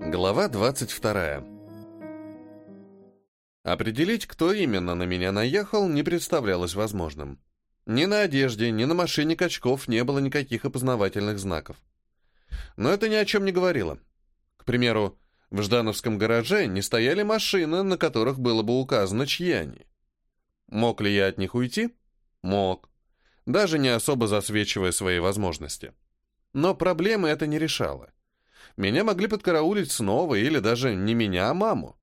Глава 22. Определить, кто именно на меня наехал, не представлялось возможным. Ни на одежде, ни на машине качков не было никаких опознавательных знаков. Но это ни о чем не говорило. К примеру, в Ждановском гараже не стояли машины, на которых было бы указано, чьи они. Мог ли я от них уйти? Мог. Даже не особо засвечивая свои возможности. Но проблемы это не решало меня могли подкараулить снова или даже не меня, а маму.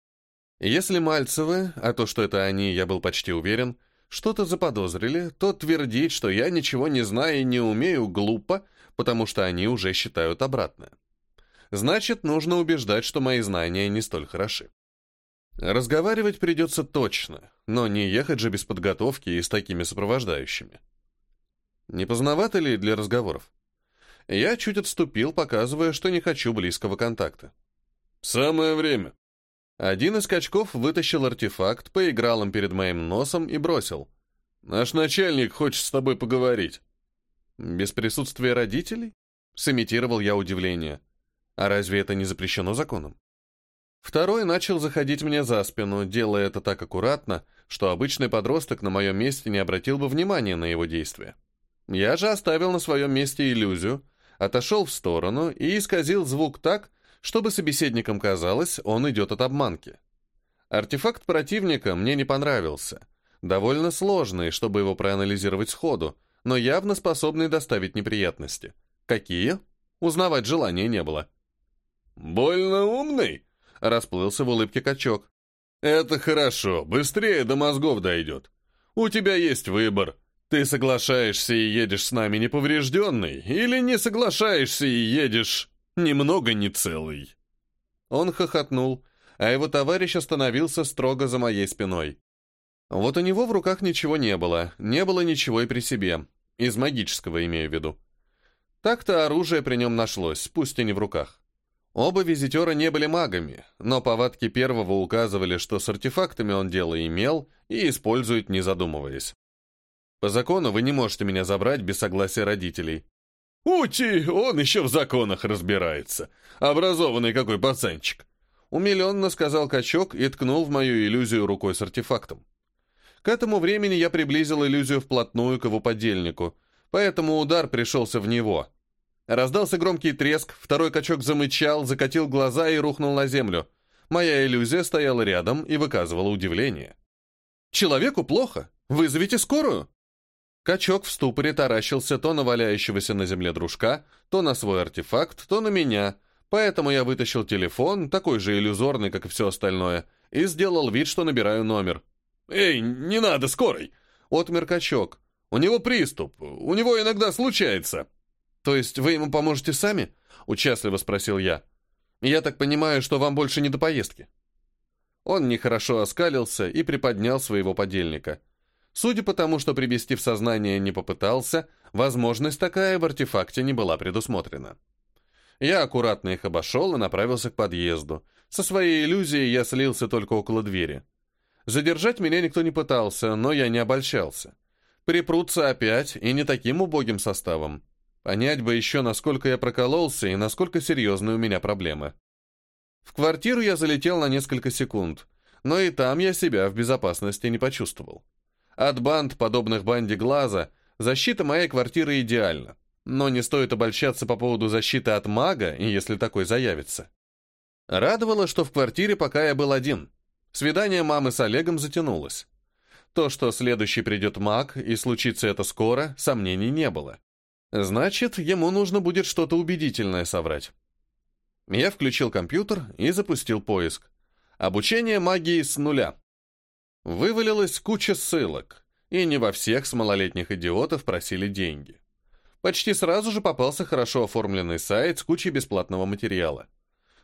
Если Мальцевы, а то, что это они, я был почти уверен, что-то заподозрили, то твердить, что я ничего не знаю и не умею, глупо, потому что они уже считают обратное. Значит, нужно убеждать, что мои знания не столь хороши. Разговаривать придется точно, но не ехать же без подготовки и с такими сопровождающими. Не поздновато ли для разговоров? Я чуть отступил, показывая, что не хочу близкого контакта. «Самое время». Один из качков вытащил артефакт, поиграл им перед моим носом и бросил. «Наш начальник хочет с тобой поговорить». «Без присутствия родителей?» Сымитировал я удивление. «А разве это не запрещено законом?» Второй начал заходить мне за спину, делая это так аккуратно, что обычный подросток на моем месте не обратил бы внимания на его действия. Я же оставил на своем месте иллюзию, отошел в сторону и исказил звук так, чтобы собеседникам казалось, он идет от обманки. Артефакт противника мне не понравился. Довольно сложный, чтобы его проанализировать сходу, но явно способный доставить неприятности. Какие? Узнавать желания не было. «Больно умный?» — расплылся в улыбке качок. «Это хорошо, быстрее до мозгов дойдет. У тебя есть выбор. Ты соглашаешься и едешь с нами неповрежденный, или не соглашаешься и едешь немного не целый?» Он хохотнул, а его товарищ остановился строго за моей спиной. Вот у него в руках ничего не было, не было ничего и при себе, из магического имею в виду. Так-то оружие при нем нашлось, пусть и не в руках. Оба визитера не были магами, но повадки первого указывали, что с артефактами он дело имел и использует, не задумываясь. По закону вы не можете меня забрать без согласия родителей». «Ути, он еще в законах разбирается. Образованный какой пацанчик!» Умиленно сказал качок и ткнул в мою иллюзию рукой с артефактом. К этому времени я приблизил иллюзию вплотную к его подельнику, поэтому удар пришелся в него. Раздался громкий треск, второй качок замычал, закатил глаза и рухнул на землю. Моя иллюзия стояла рядом и выказывала удивление. «Человеку плохо. Вызовите скорую!» Качок в ступоре таращился то на валяющегося на земле дружка, то на свой артефакт, то на меня, поэтому я вытащил телефон, такой же иллюзорный, как и все остальное, и сделал вид, что набираю номер. «Эй, не надо, скорой!» Отмер качок. «У него приступ, у него иногда случается». «То есть вы ему поможете сами?» — участливо спросил я. «Я так понимаю, что вам больше не до поездки». Он нехорошо оскалился и приподнял своего подельника — Судя по тому, что привести в сознание не попытался, возможность такая в артефакте не была предусмотрена. Я аккуратно их обошел и направился к подъезду. Со своей иллюзией я слился только около двери. Задержать меня никто не пытался, но я не обольщался. Припрутся опять, и не таким убогим составом. Понять бы еще, насколько я прокололся и насколько серьезны у меня проблемы. В квартиру я залетел на несколько секунд, но и там я себя в безопасности не почувствовал. От банд, подобных банде Глаза, защита моей квартиры идеальна. Но не стоит обольщаться по поводу защиты от мага, если такой заявится. Радовало, что в квартире пока я был один. Свидание мамы с Олегом затянулось. То, что следующий придет маг, и случится это скоро, сомнений не было. Значит, ему нужно будет что-то убедительное соврать. Я включил компьютер и запустил поиск. Обучение магии с нуля. Вывалилась куча ссылок, и не во всех с малолетних идиотов просили деньги. Почти сразу же попался хорошо оформленный сайт с кучей бесплатного материала.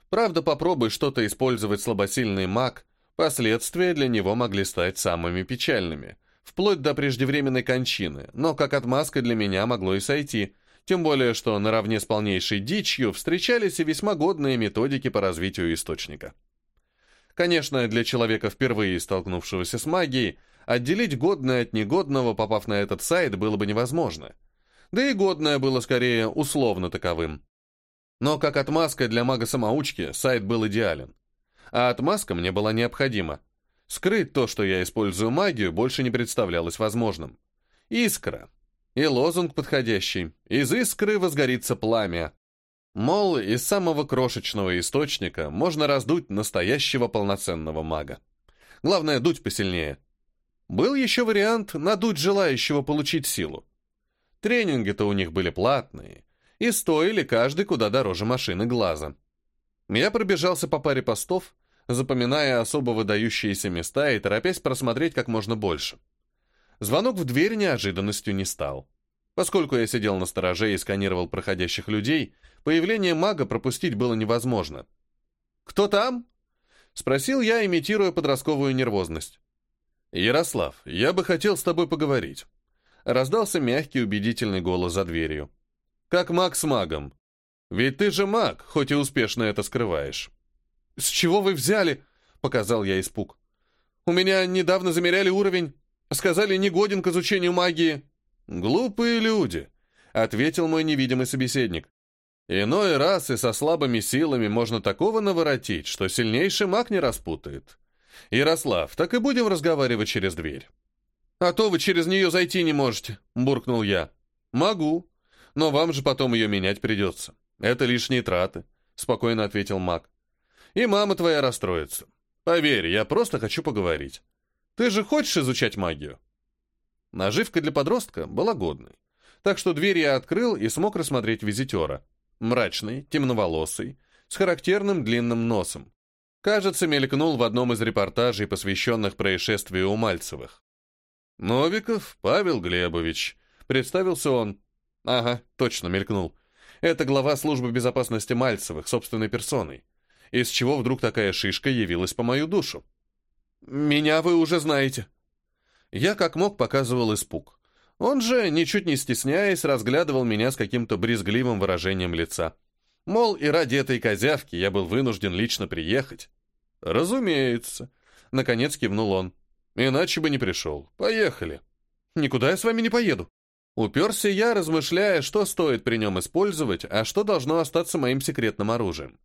Правда, попробуй что-то использовать слабосильный маг, последствия для него могли стать самыми печальными, вплоть до преждевременной кончины, но как отмазка для меня могло и сойти, тем более что наравне с полнейшей дичью встречались и весьма годные методики по развитию источника. Конечно, для человека, впервые столкнувшегося с магией, отделить годное от негодного, попав на этот сайт, было бы невозможно. Да и годное было скорее условно таковым. Но как отмазка для мага-самоучки сайт был идеален. А отмазка мне была необходима. Скрыть то, что я использую магию, больше не представлялось возможным. Искра. И лозунг подходящий. Из искры возгорится пламя. Мол, из самого крошечного источника можно раздуть настоящего полноценного мага. Главное, дуть посильнее. Был еще вариант надуть желающего получить силу. Тренинги-то у них были платные, и стоили каждый куда дороже машины глаза. Я пробежался по паре постов, запоминая особо выдающиеся места и торопясь просмотреть как можно больше. Звонок в дверь неожиданностью не стал. Поскольку я сидел на стороже и сканировал проходящих людей, появление мага пропустить было невозможно. «Кто там?» — спросил я, имитируя подростковую нервозность. «Ярослав, я бы хотел с тобой поговорить». Раздался мягкий убедительный голос за дверью. «Как маг с магом. Ведь ты же маг, хоть и успешно это скрываешь». «С чего вы взяли?» — показал я испуг. «У меня недавно замеряли уровень. Сказали, не годен к изучению магии». «Глупые люди», — ответил мой невидимый собеседник. «Иной раз и со слабыми силами можно такого наворотить, что сильнейший маг не распутает. Ярослав, так и будем разговаривать через дверь». «А то вы через нее зайти не можете», — буркнул я. «Могу, но вам же потом ее менять придется. Это лишние траты», — спокойно ответил маг. «И мама твоя расстроится. Поверь, я просто хочу поговорить. Ты же хочешь изучать магию?» Наживка для подростка была годной. Так что дверь я открыл и смог рассмотреть визитера. Мрачный, темноволосый, с характерным длинным носом. Кажется, мелькнул в одном из репортажей, посвященных происшествию у Мальцевых. «Новиков Павел Глебович», — представился он. «Ага, точно, мелькнул. Это глава службы безопасности Мальцевых, собственной персоной. Из чего вдруг такая шишка явилась по мою душу?» «Меня вы уже знаете», я как мог показывал испуг. Он же, ничуть не стесняясь, разглядывал меня с каким-то брезгливым выражением лица. Мол, и ради этой козявки я был вынужден лично приехать. «Разумеется», — наконец кивнул он. «Иначе бы не пришел. Поехали». «Никуда я с вами не поеду». Уперся я, размышляя, что стоит при нем использовать, а что должно остаться моим секретным оружием.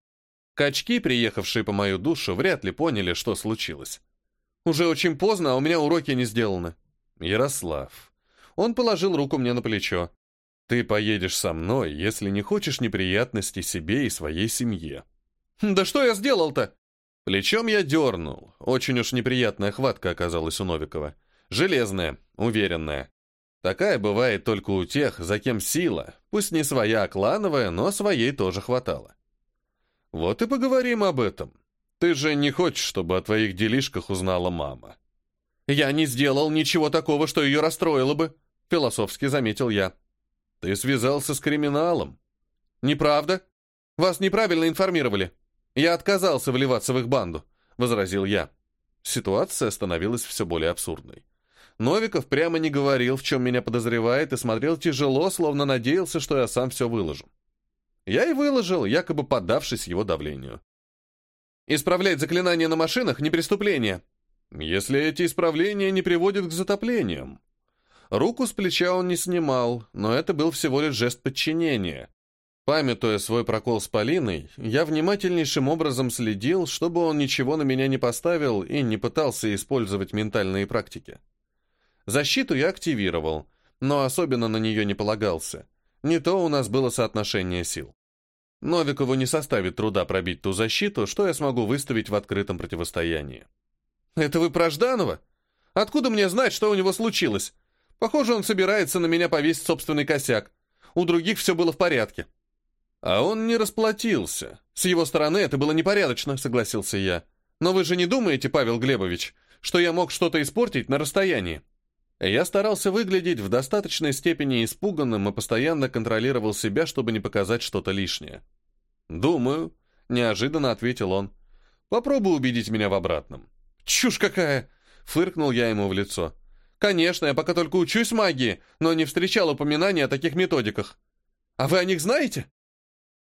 Качки, приехавшие по мою душу, вряд ли поняли, что случилось. Уже очень поздно, а у меня уроки не сделаны. Ярослав. Он положил руку мне на плечо. Ты поедешь со мной, если не хочешь неприятностей себе и своей семье. Да что я сделал-то? Плечом я дернул. Очень уж неприятная хватка оказалась у Новикова. Железная, уверенная. Такая бывает только у тех, за кем сила, пусть не своя, а клановая, но своей тоже хватало. Вот и поговорим об этом. Ты же не хочешь, чтобы о твоих делишках узнала мама. Я не сделал ничего такого, что ее расстроило бы, философски заметил я. Ты связался с криминалом. Неправда. Вас неправильно информировали. Я отказался вливаться в их банду, возразил я. Ситуация становилась все более абсурдной. Новиков прямо не говорил, в чем меня подозревает, и смотрел тяжело, словно надеялся, что я сам все выложу. Я и выложил, якобы поддавшись его давлению. Исправлять заклинания на машинах — не преступление. Если эти исправления не приводят к затоплениям. Руку с плеча он не снимал, но это был всего лишь жест подчинения. Памятуя свой прокол с Полиной, я внимательнейшим образом следил, чтобы он ничего на меня не поставил и не пытался использовать ментальные практики. Защиту я активировал, но особенно на нее не полагался. Не то у нас было соотношение сил. Новикову не составит труда пробить ту защиту, что я смогу выставить в открытом противостоянии. «Это вы про Жданова? Откуда мне знать, что у него случилось? Похоже, он собирается на меня повесить собственный косяк. У других все было в порядке». «А он не расплатился. С его стороны это было непорядочно», — согласился я. «Но вы же не думаете, Павел Глебович, что я мог что-то испортить на расстоянии?» Я старался выглядеть в достаточной степени испуганным и постоянно контролировал себя, чтобы не показать что-то лишнее. «Думаю», — неожиданно ответил он. «Попробуй убедить меня в обратном». «Чушь какая!» — фыркнул я ему в лицо. «Конечно, я пока только учусь магии, но не встречал упоминаний о таких методиках. А вы о них знаете?»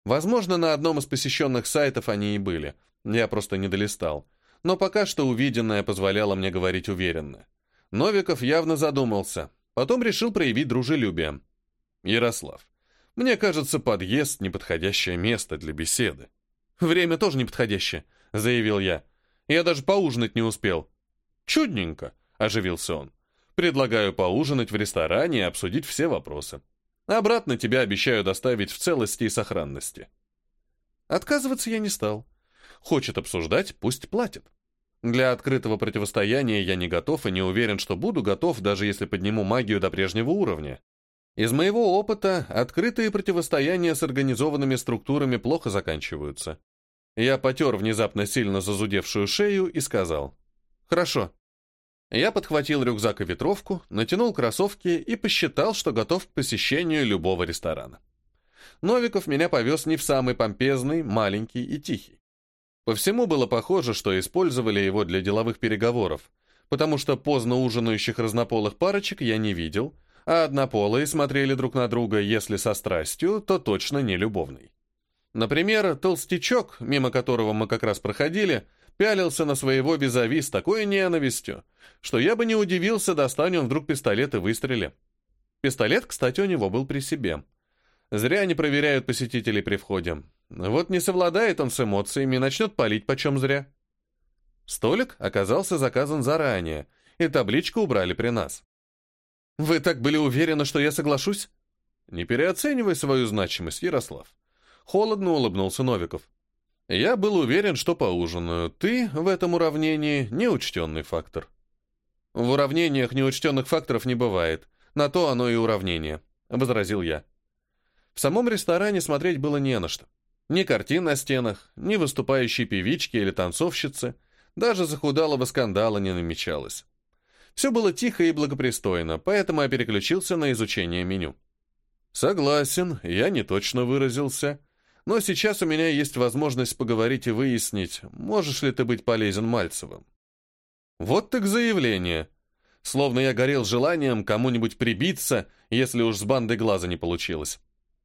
Возможно, на одном из посещенных сайтов они и были. Я просто не долистал. Но пока что увиденное позволяло мне говорить уверенно. Новиков явно задумался. Потом решил проявить дружелюбие. «Ярослав, Мне кажется, подъезд — неподходящее место для беседы. Время тоже неподходящее, — заявил я. Я даже поужинать не успел. Чудненько, — оживился он. Предлагаю поужинать в ресторане и обсудить все вопросы. Обратно тебя обещаю доставить в целости и сохранности. Отказываться я не стал. Хочет обсуждать, пусть платит. Для открытого противостояния я не готов и не уверен, что буду готов, даже если подниму магию до прежнего уровня. Из моего опыта, открытые противостояния с организованными структурами плохо заканчиваются. Я потер внезапно сильно зазудевшую шею и сказал. «Хорошо». Я подхватил рюкзак и ветровку, натянул кроссовки и посчитал, что готов к посещению любого ресторана. Новиков меня повез не в самый помпезный, маленький и тихий. По всему было похоже, что использовали его для деловых переговоров, потому что поздно ужинающих разнополых парочек я не видел — а однополые смотрели друг на друга, если со страстью, то точно не любовной. Например, толстячок, мимо которого мы как раз проходили, пялился на своего визави с такой ненавистью, что я бы не удивился, достань он вдруг пистолет и выстреле. Пистолет, кстати, у него был при себе. Зря не проверяют посетителей при входе. Вот не совладает он с эмоциями и начнет палить почем зря. Столик оказался заказан заранее, и табличку убрали при нас. Вы так были уверены, что я соглашусь? Не переоценивай свою значимость, Ярослав. Холодно улыбнулся Новиков. Я был уверен, что поужинаю. Ты в этом уравнении неучтенный фактор. В уравнениях неучтенных факторов не бывает. На то оно и уравнение, возразил я. В самом ресторане смотреть было не на что. Ни картин на стенах, ни выступающей певички или танцовщицы, даже захудалого скандала не намечалось. Все было тихо и благопристойно, поэтому я переключился на изучение меню. Согласен, я не точно выразился, но сейчас у меня есть возможность поговорить и выяснить, можешь ли ты быть полезен Мальцевым. Вот так заявление. Словно я горел желанием кому-нибудь прибиться, если уж с бандой глаза не получилось.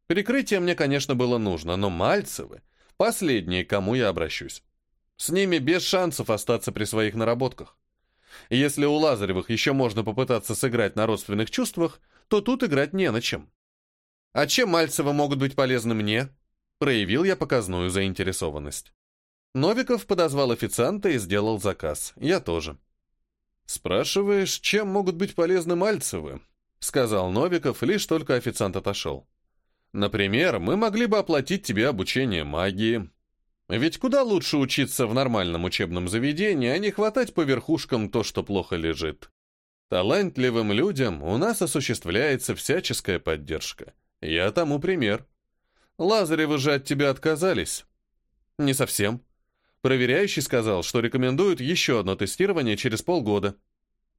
Прикрытие мне, конечно, было нужно, но Мальцевы — последние, к кому я обращусь. С ними без шансов остаться при своих наработках. Если у Лазаревых еще можно попытаться сыграть на родственных чувствах, то тут играть не на чем. А чем Мальцевы могут быть полезны мне? Проявил я показную заинтересованность. Новиков подозвал официанта и сделал заказ. Я тоже. «Спрашиваешь, чем могут быть полезны Мальцевы?» — сказал Новиков, лишь только официант отошел. «Например, мы могли бы оплатить тебе обучение магии, ведь куда лучше учиться в нормальном учебном заведении, а не хватать по верхушкам то, что плохо лежит. Талантливым людям у нас осуществляется всяческая поддержка. Я тому пример. Лазаревы же от тебя отказались. Не совсем. Проверяющий сказал, что рекомендуют еще одно тестирование через полгода.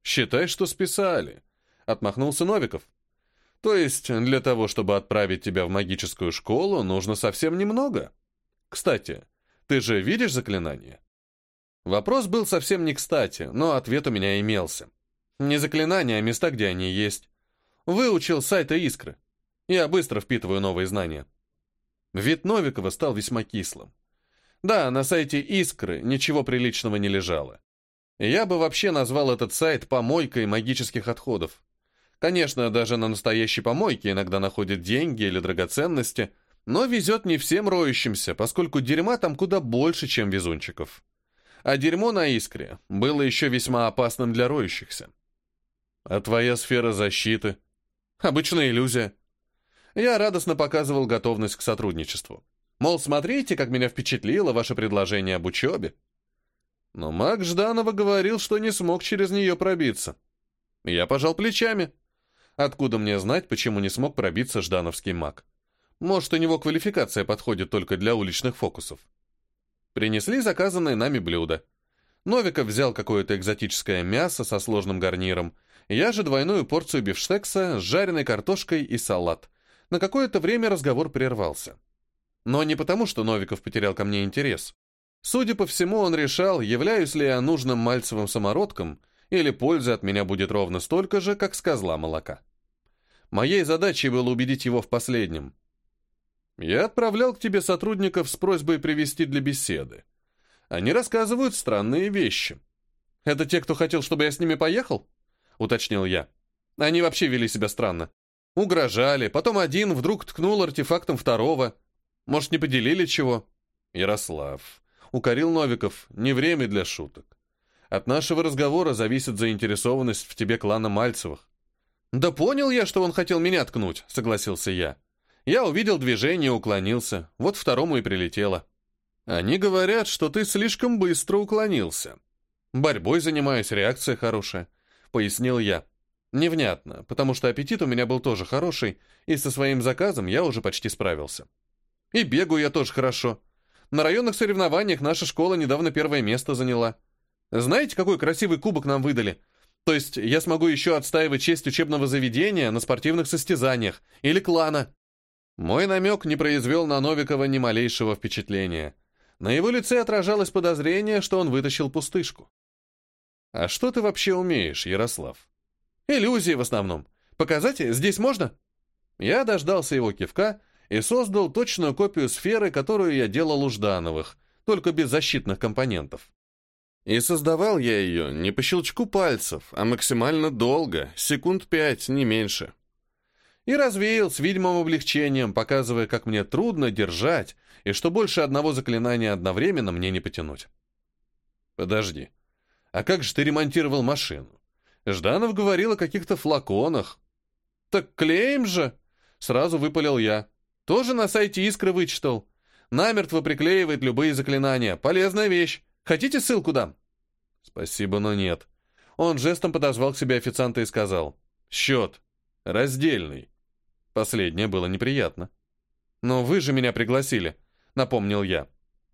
Считай, что списали. Отмахнулся Новиков. То есть, для того, чтобы отправить тебя в магическую школу, нужно совсем немного. Кстати, ты же видишь заклинание?» Вопрос был совсем не кстати, но ответ у меня имелся. Не заклинания, а места, где они есть. Выучил сайта Искры. Я быстро впитываю новые знания. Вид Новикова стал весьма кислым. Да, на сайте Искры ничего приличного не лежало. Я бы вообще назвал этот сайт помойкой магических отходов. Конечно, даже на настоящей помойке иногда находят деньги или драгоценности – но везет не всем роющимся, поскольку дерьма там куда больше, чем везунчиков. А дерьмо на искре было еще весьма опасным для роющихся. А твоя сфера защиты? Обычная иллюзия. Я радостно показывал готовность к сотрудничеству. Мол, смотрите, как меня впечатлило ваше предложение об учебе. Но маг Жданова говорил, что не смог через нее пробиться. Я пожал плечами. Откуда мне знать, почему не смог пробиться ждановский маг? Может, у него квалификация подходит только для уличных фокусов. Принесли заказанное нами блюдо. Новиков взял какое-то экзотическое мясо со сложным гарниром, я же двойную порцию бифштекса с жареной картошкой и салат. На какое-то время разговор прервался. Но не потому, что Новиков потерял ко мне интерес. Судя по всему, он решал, являюсь ли я нужным мальцевым самородком, или пользы от меня будет ровно столько же, как с козла молока. Моей задачей было убедить его в последнем. Я отправлял к тебе сотрудников с просьбой привести для беседы. Они рассказывают странные вещи. Это те, кто хотел, чтобы я с ними поехал? Уточнил я. Они вообще вели себя странно. Угрожали, потом один вдруг ткнул артефактом второго. Может, не поделили чего? Ярослав. Укорил Новиков. Не время для шуток. От нашего разговора зависит заинтересованность в тебе клана Мальцевых. Да понял я, что он хотел меня ткнуть, согласился я. Я увидел движение, уклонился. Вот второму и прилетело. Они говорят, что ты слишком быстро уклонился. Борьбой занимаюсь, реакция хорошая, пояснил я. Невнятно, потому что аппетит у меня был тоже хороший, и со своим заказом я уже почти справился. И бегаю я тоже хорошо. На районных соревнованиях наша школа недавно первое место заняла. Знаете, какой красивый кубок нам выдали? То есть я смогу еще отстаивать честь учебного заведения на спортивных состязаниях или клана. Мой намек не произвел на Новикова ни малейшего впечатления. На его лице отражалось подозрение, что он вытащил пустышку. «А что ты вообще умеешь, Ярослав?» «Иллюзии в основном. Показать здесь можно?» Я дождался его кивка и создал точную копию сферы, которую я делал у Ждановых, только без защитных компонентов. И создавал я ее не по щелчку пальцев, а максимально долго, секунд пять, не меньше и развеял с видимым облегчением, показывая, как мне трудно держать, и что больше одного заклинания одновременно мне не потянуть. Подожди, а как же ты ремонтировал машину? Жданов говорил о каких-то флаконах. Так клеим же! Сразу выпалил я. Тоже на сайте Искры вычитал. Намертво приклеивает любые заклинания. Полезная вещь. Хотите ссылку дам? Спасибо, но нет. Он жестом подозвал к себе официанта и сказал. Счет. Раздельный. Последнее было неприятно. «Но вы же меня пригласили», — напомнил я.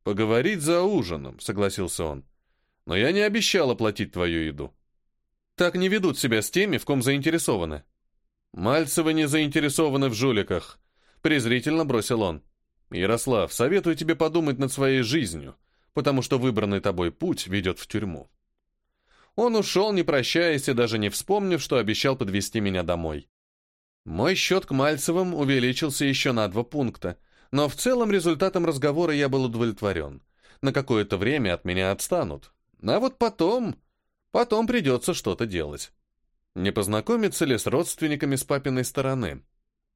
«Поговорить за ужином», — согласился он. «Но я не обещал оплатить твою еду». «Так не ведут себя с теми, в ком заинтересованы». «Мальцевы не заинтересованы в жуликах», — презрительно бросил он. «Ярослав, советую тебе подумать над своей жизнью, потому что выбранный тобой путь ведет в тюрьму». Он ушел, не прощаясь и даже не вспомнив, что обещал подвести меня домой. Мой счет к Мальцевым увеличился еще на два пункта, но в целом результатом разговора я был удовлетворен. На какое-то время от меня отстанут. А вот потом... Потом придется что-то делать. Не познакомиться ли с родственниками с папиной стороны?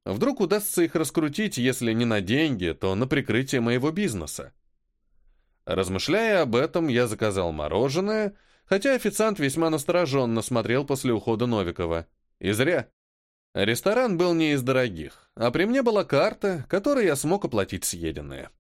Вдруг удастся их раскрутить, если не на деньги, то на прикрытие моего бизнеса. Размышляя об этом, я заказал мороженое, хотя официант весьма настороженно смотрел после ухода Новикова. И зря. Ресторан был не из дорогих, а при мне была карта, которой я смог оплатить съеденное.